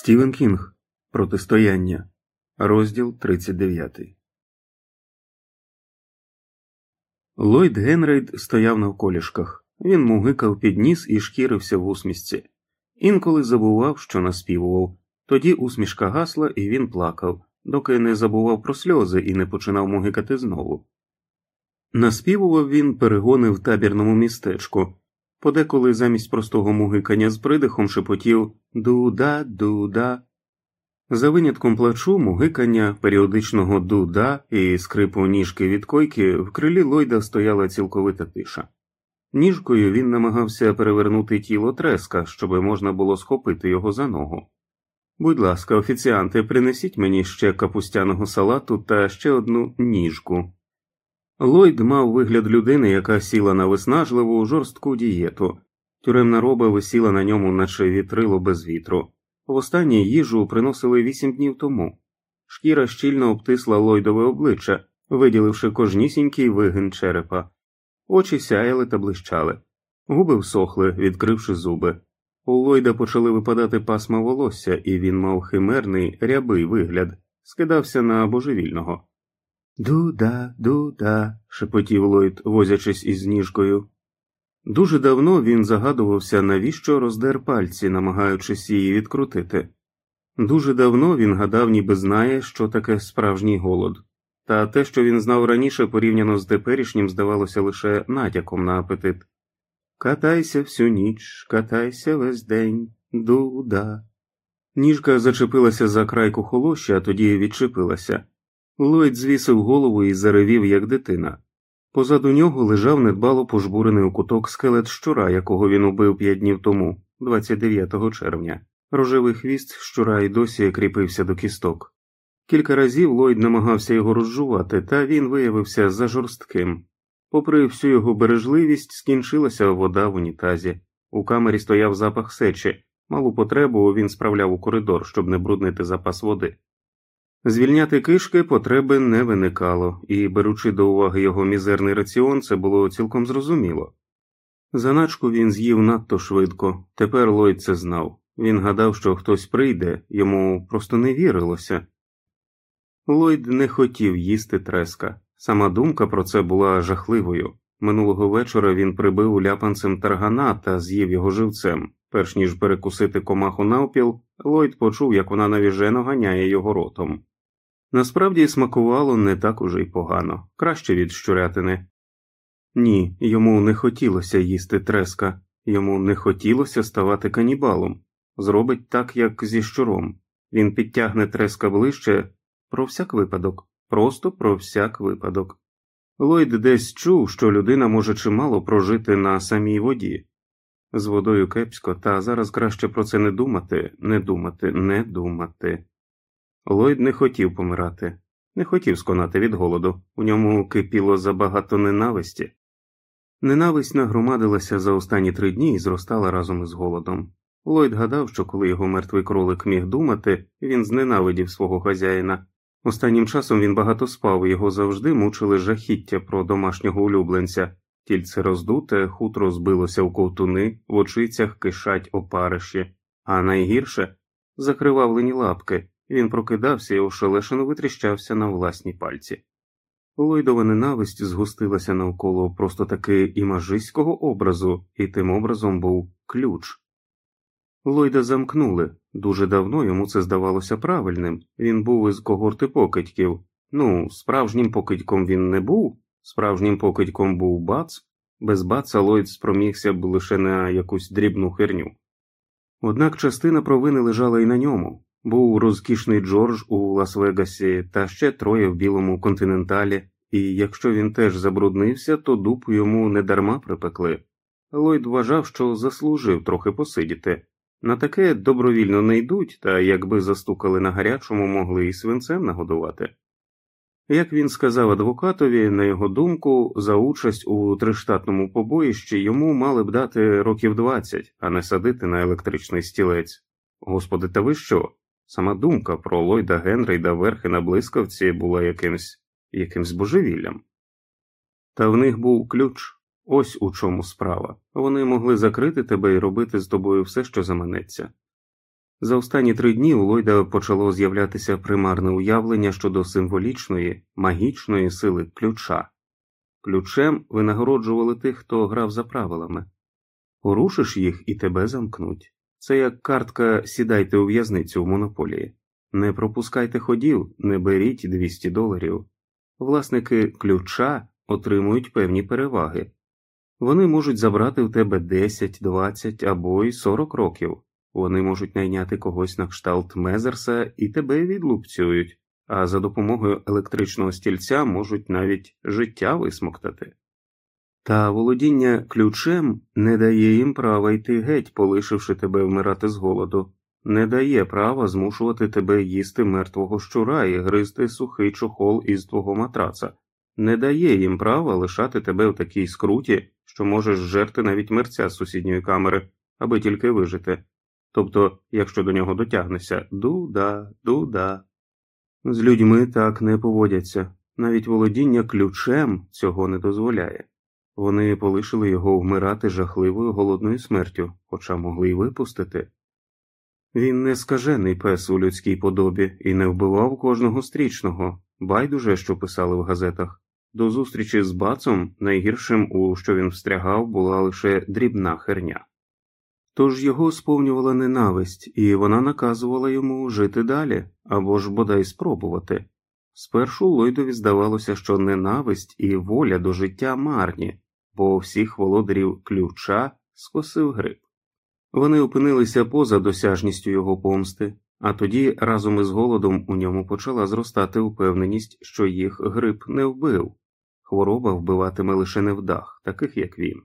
Стівен Кінг Протистояння, розділ 39. Ллойд Генрейд стояв на вколішках. Він мугикав під ніс і шкірився в усмішці. Інколи забував, що наспівував. Тоді усмішка гасла, і він плакав, доки не забував про сльози і не починав мугикати знову. Наспівував він перегони в табірному містечку, подеколи замість простого мугикання з придихом шепотів дуда, дуда. За винятком плачу, мугикання, періодичного дуда і скрипу ніжки від койки в крилі Лойда стояла цілковита тиша. Ніжкою він намагався перевернути тіло треска, щоби можна було схопити його за ногу. Будь ласка, офіціанти, принесіть мені ще капустяного салату та ще одну ніжку. Ллойд мав вигляд людини, яка сіла на виснажливу жорстку дієту, тюремна роба висіла на ньому, наче вітрило без вітру. Востаннє їжу приносили вісім днів тому. Шкіра щільно обтисла Ллойдове обличчя, виділивши кожнісінький вигин черепа, очі сяяли та блищали, губи всохли, відкривши зуби. У Ллойда почали випадати пасма волосся, і він мав химерний, рябий вигляд, скидався на божевільного. Дуда, дуда, шепотів Ллойд, возячись із ніжкою. Дуже давно він загадувався, навіщо роздер пальці, намагаючись її відкрутити. Дуже давно він гадав, ніби знає, що таке справжній голод, та те, що він знав раніше, порівняно з теперішнім, здавалося лише натяком на апетит. Катайся всю ніч, катайся весь день, дуда. Ніжка зачепилася за крайку холоща, а тоді відчепилася. Ллойд звісив голову і заревів, як дитина. Позаду нього лежав недбало пожбурений у куток скелет щура, якого він убив п'ять днів тому, 29 червня. Рожевий хвіст щура й досі кріпився до кісток. Кілька разів Ллойд намагався його розжувати, та він виявився зажорстким. Попри всю його бережливість, скінчилася вода в унітазі. У камері стояв запах сечі, малу потребу він справляв у коридор, щоб не бруднити запас води. Звільняти кишки потреби не виникало, і, беручи до уваги його мізерний раціон, це було цілком зрозуміло. Заначку він з'їв надто швидко, тепер Ллойд це знав. Він гадав, що хтось прийде, йому просто не вірилося. Ллойд не хотів їсти треска. Сама думка про це була жахливою. Минулого вечора він прибив ляпанцем таргана та з'їв його живцем. Перш ніж перекусити комаху навпіл, Ллойд почув, як вона навіжено ганяє його ротом. Насправді смакувало не так уже й погано, краще від щурятини. Ні, йому не хотілося їсти треска, йому не хотілося ставати канібалом. Зробить так, як зі щуром. Він підтягне треска ближче про всяк випадок, просто про всяк випадок. Ллойд десь чув, що людина може чимало прожити на самій воді. З водою кепсько, та зараз краще про це не думати, не думати, не думати. Ллойд не хотів помирати, не хотів сконати від голоду, у ньому кипіло забагато ненависті. Ненависть нагромадилася за останні три дні і зростала разом із голодом. Ллойд гадав, що коли його мертвий кролик міг думати, він зненавидів свого хазяїна. Останнім часом він багато спав, його завжди мучили жахіття про домашнього улюбленця, тільце роздуте, хутро збилося в ковтуни, в очицях кишать опариші, а найгірше закривавлені лапки. Він прокидався і ошелешено витріщався на власні пальці. Лойдова ненависть згустилася навколо просто таки імажиського образу, і тим образом був ключ. Лойда замкнули дуже давно йому це здавалося правильним він був із когорти покидьків. Ну, справжнім покидьком він не був, справжнім покидьком був Бац, без Баца Ллойд спромігся б лише на якусь дрібну херню. Однак частина провини лежала і на ньому. Був розкішний Джордж у Лас-Вегасі та ще троє в білому континенталі, і якщо він теж забруднився, то дупу йому недарма припекли. Ллойд вважав, що заслужив трохи посидіти. На таке добровільно не йдуть, та якби застукали на гарячому, могли і свинцем нагодувати. Як він сказав адвокатові, на його думку, за участь у триштатному побоїщі йому мали б дати років двадцять, а не садити на електричний стілець. Господи, та ви що? Сама думка про Ллойда Генрейда верхи на блискавці була якимсь якимсь божевіллям. Та в них був ключ ось у чому справа. Вони могли закрити тебе і робити з тобою все, що заманеться. За останні три дні у Ллойда почало з'являтися примарне уявлення щодо символічної, магічної сили ключа. Ключем винагороджували тих, хто грав за правилами. Порушиш їх і тебе замкнуть. Це як картка сідайте у в'язницю в монополії. Не пропускайте ходів, не беріть 200 доларів. Власники ключа отримують певні переваги. Вони можуть забрати в тебе 10, 20 або й 40 років. Вони можуть найняти когось на кшталт Мезерса і тебе відлупцюють, а за допомогою електричного стільця можуть навіть життя висмоктати. Та володіння ключем не дає їм права йти геть, полишивши тебе вмирати з голоду, не дає права змушувати тебе їсти мертвого щура і гризти сухий чохол із твого матраца, не дає їм права лишати тебе в такій скруті, що можеш жерти навіть мерця з сусідньої камери, аби тільки вижити. Тобто, якщо до нього дотягнешся дуда, дуда. З людьми так не поводяться, навіть володіння ключем цього не дозволяє. Вони полишили його вмирати жахливою голодною смертю, хоча могли й випустити. Він не скажений пес у людській подобі і не вбивав кожного стрічного, байдуже, що писали в газетах. До зустрічі з бацом найгіршим, у що він встрягав, була лише дрібна херня. Тож його сповнювала ненависть, і вона наказувала йому жити далі або ж бодай спробувати. Спершу Лойдові здавалося, що ненависть і воля до життя марні, бо всіх володарів ключа скосив гриб. Вони опинилися поза досяжністю його помсти, а тоді разом із голодом у ньому почала зростати упевненість, що їх гриб не вбив, хвороба вбиватиме лише невдах, таких як він.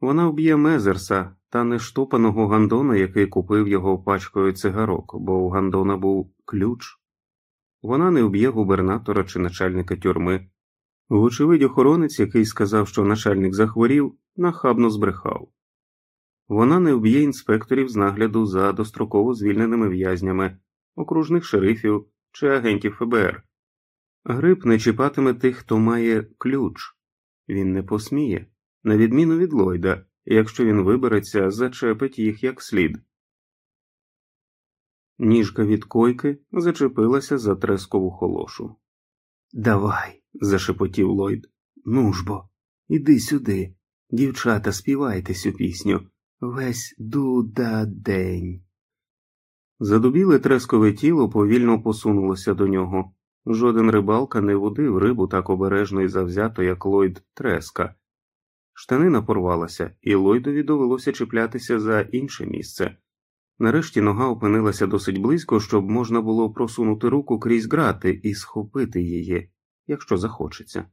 Вона вб'є Мезерса та нештопаного Гандона, який купив його пачкою цигарок, бо у Гандона був ключ. Вона не вб'є губернатора чи начальника тюрми. Вочевидь, охоронець, який сказав, що начальник захворів, нахабно збрехав. Вона не вб'є інспекторів з нагляду за достроково звільненими в'язнями, окружних шерифів чи агентів ФБР. Гриб не чіпатиме тих, хто має ключ, він не посміє, на відміну від Ллойда, якщо він вибереться, зачепить їх як слід. Ніжка від койки зачепилася за трескову холошу. Давай, зашепотів Ллойд. Ну ж бо, іди сюди. Дівчата, співайте цю пісню. Весь дуда день. Задубіле трескове тіло повільно посунулося до нього. Жоден рибалка не водив рибу так обережно і завзято, як Ллойд треска. Штанина порвалася, і Ллойдові довелося чіплятися за інше місце. Нарешті нога опинилася досить близько, щоб можна було просунути руку крізь грати і схопити її, якщо захочеться.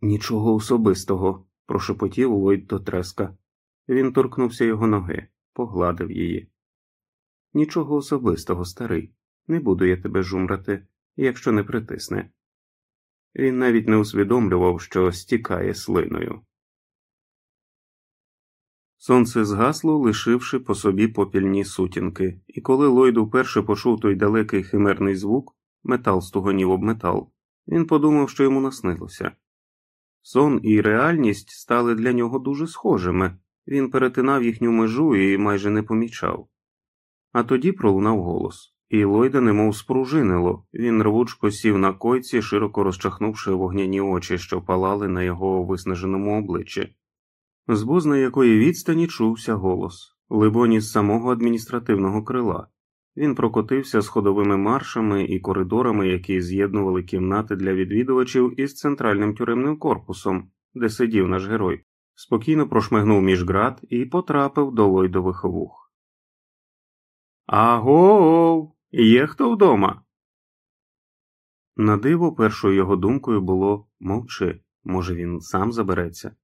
Нічого особистого, прошепотів Ллойд до треска. Він торкнувся його ноги, погладив її. Нічого особистого, старий, не буду я тебе жумрати, якщо не притисне. Він навіть не усвідомлював, що стікає слиною. Сонце згасло, лишивши по собі попільні сутінки, і коли Ллойд уперше почув той далекий химерний звук, метал стугонів об метал, він подумав, що йому наснилося. Сон і реальність стали для нього дуже схожими, він перетинав їхню межу і майже не помічав. А тоді пролунав голос, і Ллойда немов спружинило, він рвучко сів на койці, широко розчахнувши вогняні очі, що палали на його виснаженому обличчі. З бозна якої відстані чувся голос, либоні з самого адміністративного крила. Він прокотився сходовими маршами і коридорами, які з'єднували кімнати для відвідувачів із центральним тюремним корпусом, де сидів наш герой, спокійно прошмигнув між град і потрапив до лойдових вух. Агов, є хто вдома? На диво, першою його думкою було мовчи, може, він сам забереться.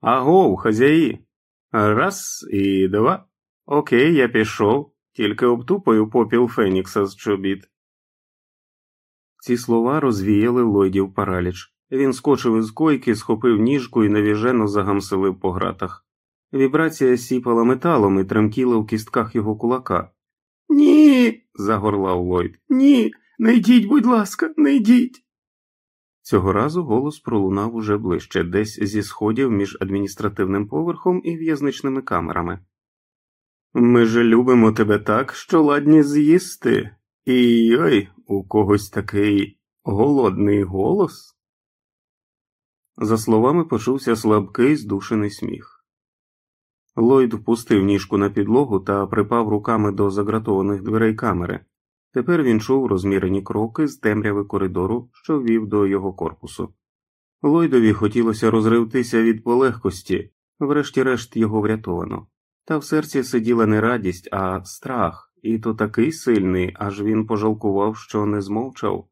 Агов, хазяї. Раз і два. Окей, я пішов, тільки обтупаю попіл Фенікса з чобіт. Ці слова розвіяли Лойдів параліч. Він скочив із койки, схопив ніжку і навіжено загамселив по гратах. Вібрація сіпала металом і тремтіла в кістках його кулака. Ні. загорлав Лойд. Ні. Не йдіть, будь ласка, не йдіть. Цього разу голос пролунав уже ближче, десь зі сходів між адміністративним поверхом і в'язничними камерами. Ми же любимо тебе так, що ладні з'їсти. І ой, у когось такий голодний голос. За словами почувся слабкий здушений сміх. Ллойд впустив ніжку на підлогу та припав руками до загратованих дверей камери. Тепер він чув розмірені кроки з темряви коридору, що вів до його корпусу. Ллойдові хотілося розривтися від полегкості, врешті-решт його врятовано. Та в серці сиділа не радість, а страх, і то такий сильний, аж він пожалкував, що не змовчав.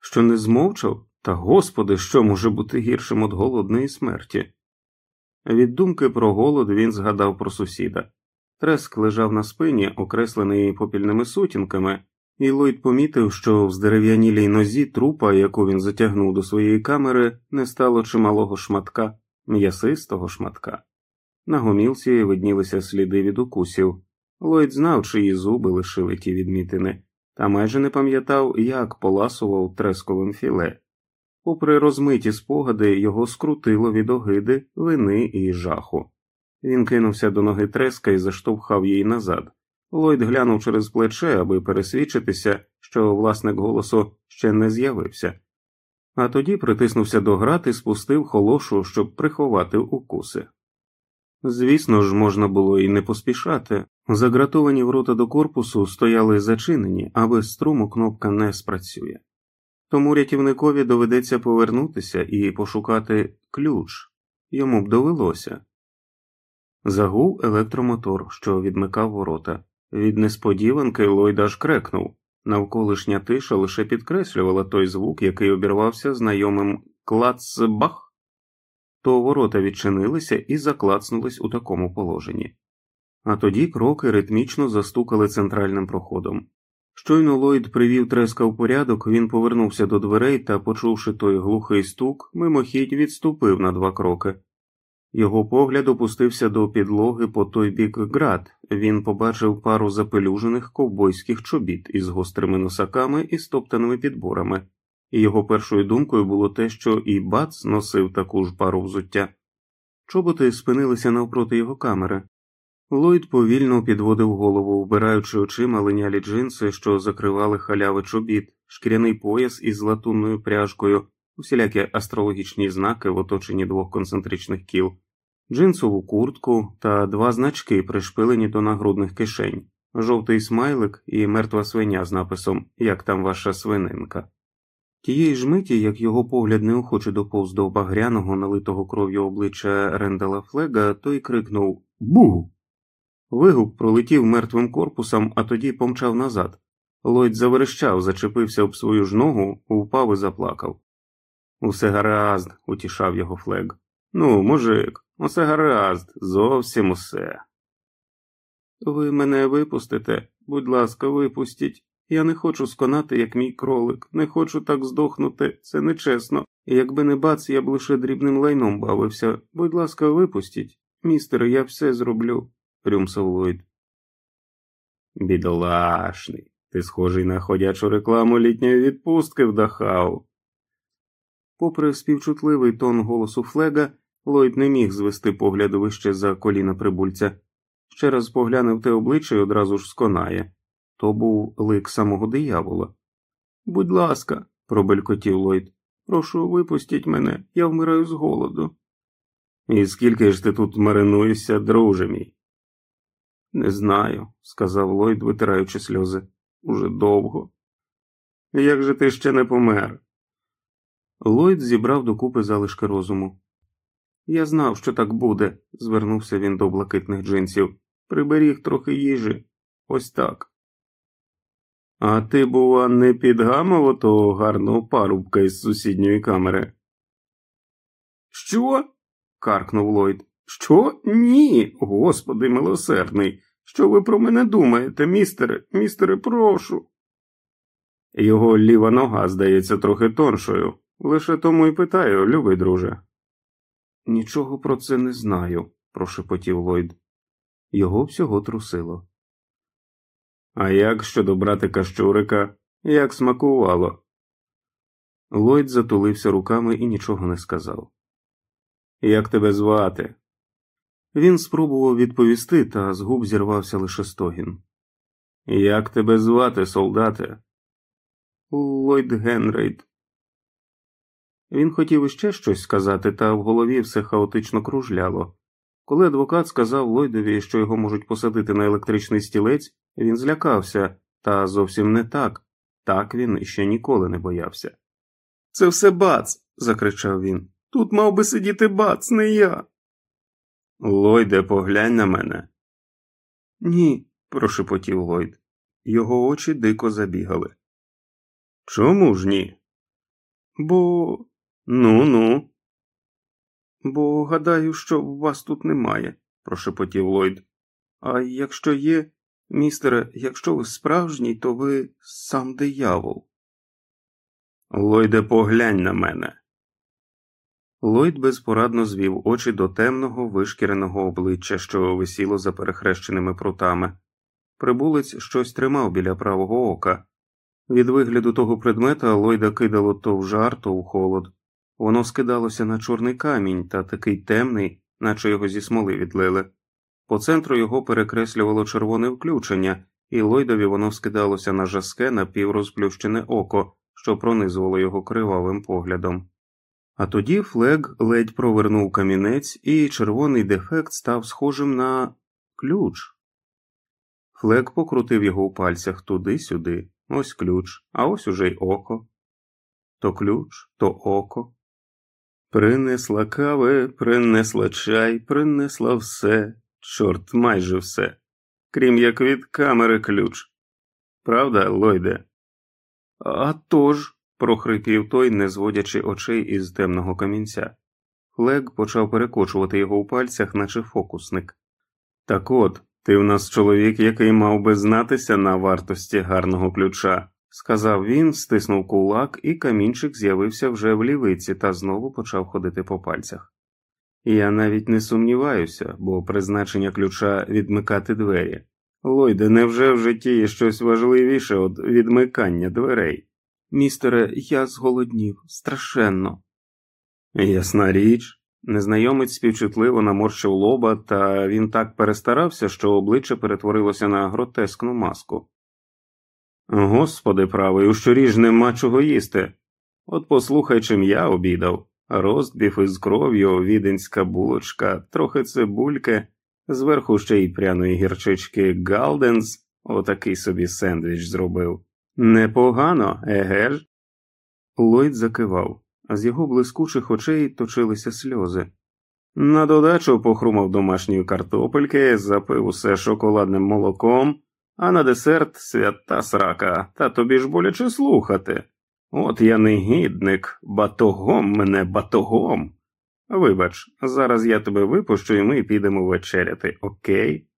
Що не змовчав? Та господи, що може бути гіршим від голодної смерті? Від думки про голод він згадав про сусіда. Треск лежав на спині, окреслений попільними сутінками, і Ллойд помітив, що в здерев'янілій нозі трупа, яку він затягнув до своєї камери, не стало чималого шматка, м'ясистого шматка. На гомілці виднілися сліди від укусів. Ллойд знав, чиї зуби лишили ті відмітини, та майже не пам'ятав, як поласував тресковим філе. Попри розмиті спогади, його скрутило від огиди, вини і жаху. Він кинувся до ноги треска і заштовхав її назад. Ллойд глянув через плече, аби пересвідчитися, що власник голосу ще не з'явився, а тоді притиснувся до град і спустив холошу, щоб приховати укуси. Звісно ж, можна було і не поспішати. Загратовані ворота до корпусу стояли зачинені, а без струму кнопка не спрацює. Тому рятівникові доведеться повернутися і пошукати ключ йому б довелося. Загув електромотор, що відмикав ворота. Від несподіванки Ллойд аж крекнув. Навколишня тиша лише підкреслювала той звук, який обірвався знайомим клацбах то ворота відчинилися і заклацнулись у такому положенні. А тоді кроки ритмічно застукали центральним проходом. Щойно Ллойд привів треска в порядок, він повернувся до дверей та, почувши той глухий стук, мимохідь відступив на два кроки. Його погляд опустився до підлоги по той бік град, він побачив пару запелюжених ковбойських чобіт із гострими носаками і стоптаними підборами і його першою думкою було те, що і Бац носив таку ж пару взуття. Чоботи спинилися навпроти його камери. Ллойд повільно підводив голову, вбираючи очима линялі джинси, що закривали халяви чобіт, шкіряний пояс із латунною пряжкою, усілякі астрологічні знаки в оточенні двох концентричних кіл, джинсову куртку та два значки, пришпилені до нагрудних кишень, жовтий смайлик і мертва свиня з написом Як там ваша свининка. Тієї ж миті, як його погляд неохоче доповз до багряного, налитого кров'ю обличчя Рендала Флега, той крикнув Бу. Вигук пролетів мертвим корпусом, а тоді помчав назад. Лойд заверещав, зачепився об свою ж ногу, впав і заплакав. Усе гаразд, утішав його Флег. Ну, мужик, усе гаразд, зовсім усе. Ви мене випустите, будь ласка, випустіть. Я не хочу сконати, як мій кролик, не хочу так здохнути, це нечесно, якби не бац, я б лише дрібним лайном бавився. Будь ласка, випустіть. Містере, я все зроблю, рюмсав Ллойд. Бідолашний, ти схожий на ходячу рекламу літньої відпустки в Дахау. Попри співчутливий тон голосу Флега, Ллойд не міг звести погляд вище за коліна прибульця. Ще раз поглянув те обличчя і одразу ж сконає. То був лик самого диявола. Будь ласка, пробелькотів Ллойд, прошу випустіть мене, я вмираю з голоду. І скільки ж ти тут маринуєшся, друже мій? Не знаю, сказав Ллойд, витираючи сльози. Уже довго. Як же ти ще не помер? Ллойд зібрав докупи залишки розуму. Я знав, що так буде, звернувся він до блакитних джинсів. Приберіг трохи їжі. Ось так. А ти, бува, не підгамав отого гарного парубка із сусідньої камери? Що? каркнув Ллойд. Що? Ні, господи милосердний. Що ви про мене думаєте, містере, містере, прошу. Його ліва нога здається трохи тоншою. Лише тому й питаю, любий друже. Нічого про це не знаю, прошепотів Ллойд. Його всього трусило. А як щодо братика Щурика, як смакувало? Ллойд затулився руками і нічого не сказав. Як тебе звати? Він спробував відповісти, та з губ зірвався лише стогін. Як тебе звати, солдате? Ллойд Генрейд. Він хотів іще щось сказати, та в голові все хаотично кружляло. Коли адвокат сказав Ллойдові, що його можуть посадити на електричний стілець, він злякався, та зовсім не так. Так він ще ніколи не боявся. Це все бац. закричав він. Тут мав би сидіти бац, не я. Ллойде, поглянь на мене. Ні, прошепотів Ллойд. Його очі дико забігали. Чому ж ні? Бо. Ну ну. Бо гадаю, що вас тут немає, прошепотів Ллойд. А якщо є, містере, якщо ви справжній, то ви сам диявол. Ллойде, поглянь на мене. Ллойд безпорадно звів очі до темного вишкіреного обличчя, що висіло за перехрещеними прутами. Прибулець щось тримав біля правого ока. Від вигляду того предмета Ллойда кидало то в жар, то в холод. Воно скидалося на чорний камінь та такий темний, наче його зі смоли відлили. По центру його перекреслювало червоне включення, і Ллойдові воно скидалося на жаске напіврозплющене око, що пронизувало його кривавим поглядом. А тоді Флег ледь провернув камінець, і червоний дефект став схожим на ключ. Флег покрутив його у пальцях туди-сюди, ось ключ, а ось уже й око. То ключ, то око. Принесла кави, принесла чай, принесла все, чорт майже все, крім як від камери ключ. Правда, Лойде? «А тож», – прохрипів той, не зводячи очей із темного камінця. Флег почав перекочувати його у пальцях, наче фокусник. Так от, ти в нас чоловік, який мав би знатися на вартості гарного ключа сказав він, стиснув кулак, і камінчик з'явився вже в лівиці та знову почав ходити по пальцях. Я навіть не сумніваюся, бо призначення ключа відмикати двері. Лойде, невже в житті є щось важливіше від відмикання дверей? Містере, я зголоднів страшенно. Ясна річ. Незнайомець співчутливо наморщив лоба, та він так перестарався, що обличчя перетворилося на гротескну маску. Господи правий, у щорі нема чого їсти. От послухай, чим я обідав ростбіф із кров'ю, віденська булочка, трохи цибульки, зверху ще й пряної гірчички Галденс, отакий собі сендвіч зробив. Непогано, еге ж? Ллойд закивав, а з його блискучих очей точилися сльози. На додачу похрумав домашньої картопельки, запив усе шоколадним молоком а на десерт свята срака, та тобі ж боляче слухати. От я негідник, батогом мене батогом. Вибач, зараз я тебе випущу, і ми підемо вечеряти, окей?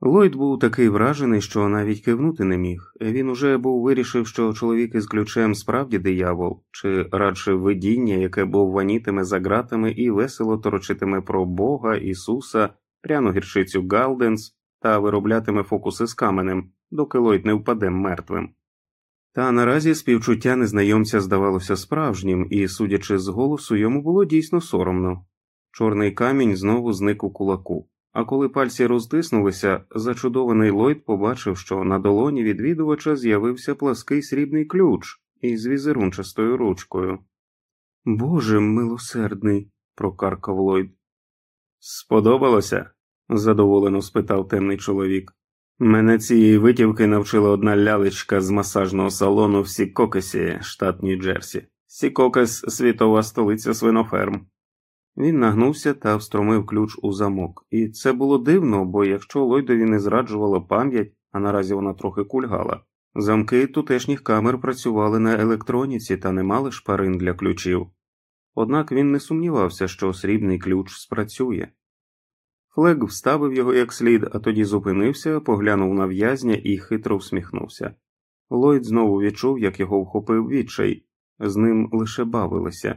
Ллойд був такий вражений, що навіть кивнути не міг. Він уже був вирішив, що чоловік із ключем справді диявол, чи радше видіння, яке бовванітиме за ґратами і весело торочитиме про Бога, Ісуса, пряну гірчицю Галденс, та вироблятиме фокуси з каменем, доки Лойд не впаде мертвим. Та наразі співчуття незнайомця здавалося справжнім, і, судячи з голосу, йому було дійсно соромно. Чорний камінь знову зник у кулаку, а коли пальці роздиснулися, зачудований Лойд побачив, що на долоні відвідувача з'явився плаский срібний ключ із візерунчастою ручкою. Боже милосердний, прокаркав Лойд. Сподобалося? задоволено спитав темний чоловік. Мене цієї витівки навчила одна лялечка з масажного салону в Сікокесі, штат Нью-Джерсі. Сікокес світова столиця свиноферм. Він нагнувся та встромив ключ у замок, і це було дивно, бо якщо Лойдові не зраджувала пам'ять, а наразі вона трохи кульгала, замки тутешніх камер працювали на електроніці та не мали шпарин для ключів. Однак він не сумнівався, що срібний ключ спрацює. Флег вставив його як слід, а тоді зупинився, поглянув на в'язня і хитро всміхнувся. Ллойд знову відчув, як його вхопив відчай, з ним лише бавилися.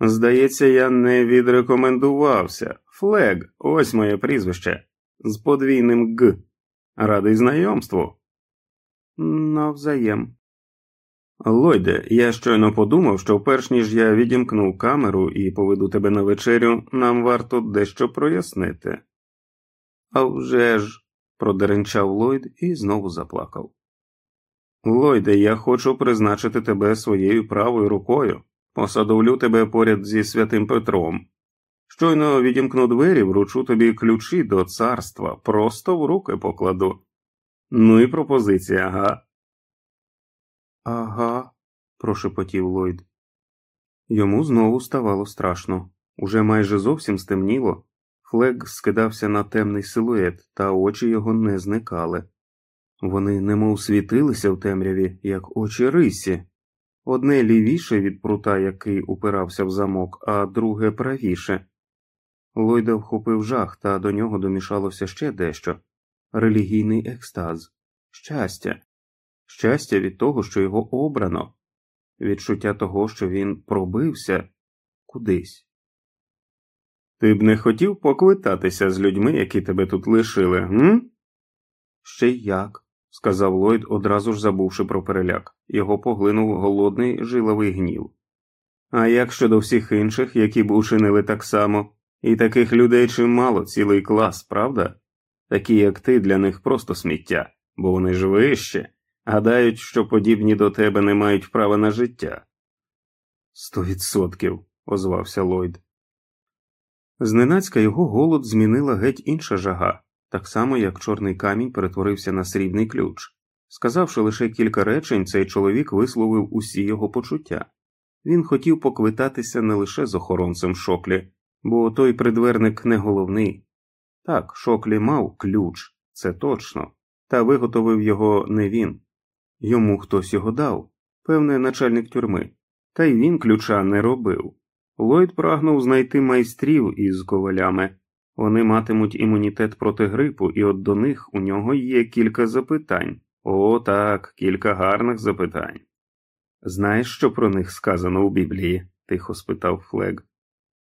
Здається, я не відрекомендувався. Флег, ось моє прізвище, з подвійним Г. Радий знайомству. Навзаєм. Лойде, я щойно подумав, що перш ніж я відімкнув камеру і поведу тебе на вечерю, нам варто дещо прояснити. «А вже ж», – продеренчав Ллойд і знову заплакав. Лойде, я хочу призначити тебе своєю правою рукою, посадовлю тебе поряд зі святим Петром. Щойно відімкну двері, вручу тобі ключі до царства, просто в руки покладу. Ну і пропозиція, ага. Ага, прошепотів Ллойд. Йому знову ставало страшно. Уже майже зовсім стемніло. Флег скидався на темний силует, та очі його не зникали. Вони немов світилися в темряві, як очі рисі, одне лівіше від прута, який упирався в замок, а друге правіше. Лойда вхопив жах, та до нього домішалося ще дещо релігійний екстаз, щастя, щастя від того, що його обрано, відчуття того, що він пробився кудись. Ти б не хотів поквитатися з людьми, які тебе тут лишили, м? Ще як, сказав Ллойд, одразу ж забувши про переляк. Його поглинув голодний жиловий гнів. А як щодо всіх інших, які б учинили так само, і таких людей чимало цілий клас, правда? Такі, як ти, для них просто сміття, бо вони ж вище, гадають, що подібні до тебе не мають права на життя. Сто відсотків, озвався Ллойд. Зненацька його голод змінила геть інша жага, так само як чорний камінь перетворився на срібний ключ. Сказавши лише кілька речень, цей чоловік висловив усі його почуття. Він хотів поквитатися не лише з охоронцем шоклі, бо той придверник не головний. Так, шоклі мав ключ, це точно, та виготовив його не він. Йому хтось його дав, певне, начальник тюрми, та й він ключа не робив. Ллойд прагнув знайти майстрів із ковалями. Вони матимуть імунітет проти грипу, і от до них у нього є кілька запитань. О, так, кілька гарних запитань. Знаєш, що про них сказано у Біблії? тихо спитав Флег.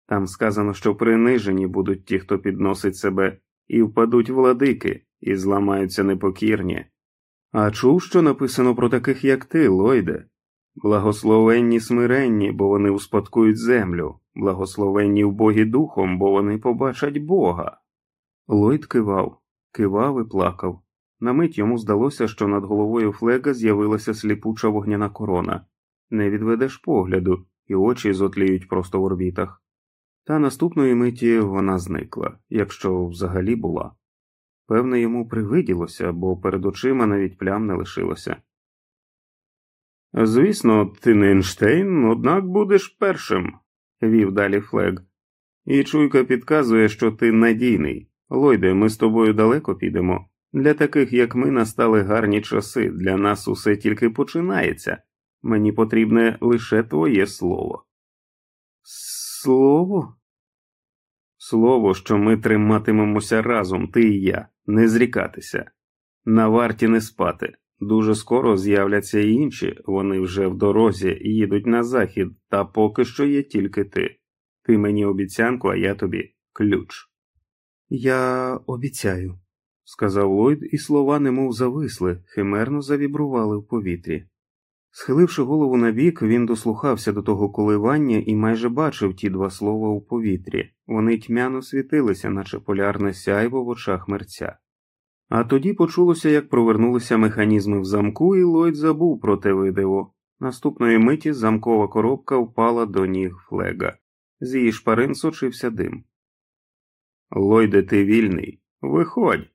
Там сказано, що принижені будуть ті, хто підносить себе, і впадуть владики, і зламаються непокірні. А чув, що написано про таких, як ти, Лойде? Благословенні смиренні, бо вони успадкують землю, благословенні в Богі духом, бо вони побачать Бога. Лойд кивав, кивав і плакав. На мить йому здалося, що над головою флега з'явилася сліпуча вогняна корона. Не відведеш погляду, і очі зотліють просто в орбітах. Та наступної миті вона зникла, якщо взагалі була. Певне, йому привиділося, бо перед очима навіть плям не лишилося. Звісно, ти не Ейнштейн, однак будеш першим, вів далі Флег. І чуйка підказує, що ти надійний. Лойде, ми з тобою далеко підемо. Для таких, як ми, настали гарні часи, для нас усе тільки починається. Мені потрібне лише твоє слово. Слово? Слово, що ми триматимемося разом, ти і я, не зрікатися. На варті не спати. Дуже скоро з'являться і інші, вони вже в дорозі їдуть на захід, та поки що є тільки ти. Ти мені обіцянку, а я тобі ключ. Я обіцяю, сказав Ллойд, і слова немов зависли, химерно завібрували в повітрі. Схиливши голову на бік, він дослухався до того коливання і майже бачив ті два слова у повітрі. Вони тьмяно світилися, наче полярне сяйво в очах мерця. А тоді почулося, як провернулися механізми в замку, і Ллойд забув про те видиво. Наступної миті замкова коробка впала до ніг флега. З її шпарин сочився дим. Лойде, ти вільний. Виходь.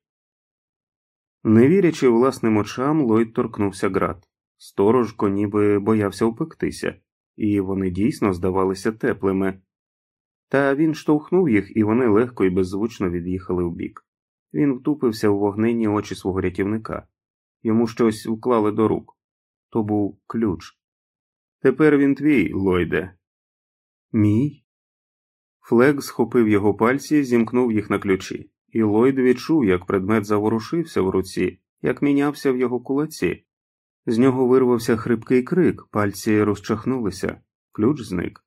Не вірячи власним очам, Ллойд торкнувся ґрат. Сторожко ніби боявся впектися, і вони дійсно здавалися теплими. Та він штовхнув їх, і вони легко і беззвучно від'їхали вбік. Він втупився у вогненні очі свого рятівника. Йому щось вклали до рук. То був ключ. Тепер він твій, Ллойде. Мій? Флеґґ схопив його пальці, зімкнув їх на ключі, і Ллойд відчув, як предмет заворушився в руці, як мінявся в його кулаці. З нього вирвався хрипкий крик, пальці розчахнулися, ключ зник.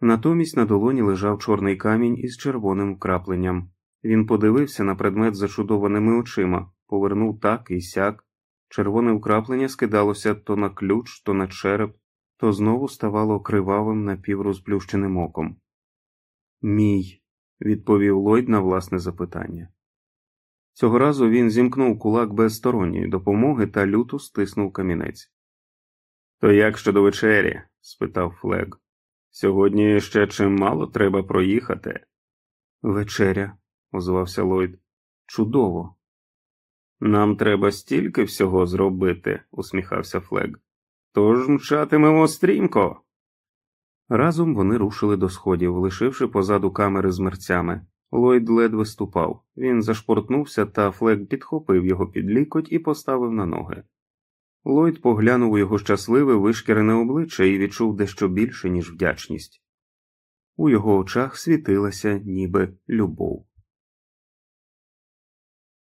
Натомість на долоні лежав чорний камінь із червоним вкрапленням. Він подивився на предмет зачудованими очима, повернув так і сяк, Червоне вкраплення скидалося то на ключ, то на череп, то знову ставало кривавим напіврозплющеним оком. Мій, відповів Ллойд на власне запитання. Цього разу він зімкнув кулак без сторонньої допомоги та люто стиснув камінець. То як щодо вечері? спитав Флег. Сьогодні ще чимало треба проїхати. Вечеря, озвався Ллойд. Чудово. Нам треба стільки всього зробити, усміхався Флег. Тож мчатимемо стрімко. Разом вони рушили до сходів, лишивши позаду камери з мерцями. Ллойд ледве ступав. Він зашпортнувся, та Флек підхопив його під лікоть і поставив на ноги. Ллойд поглянув у його щасливе вишкірене обличчя і відчув дещо більше, ніж вдячність. У його очах світилася ніби любов.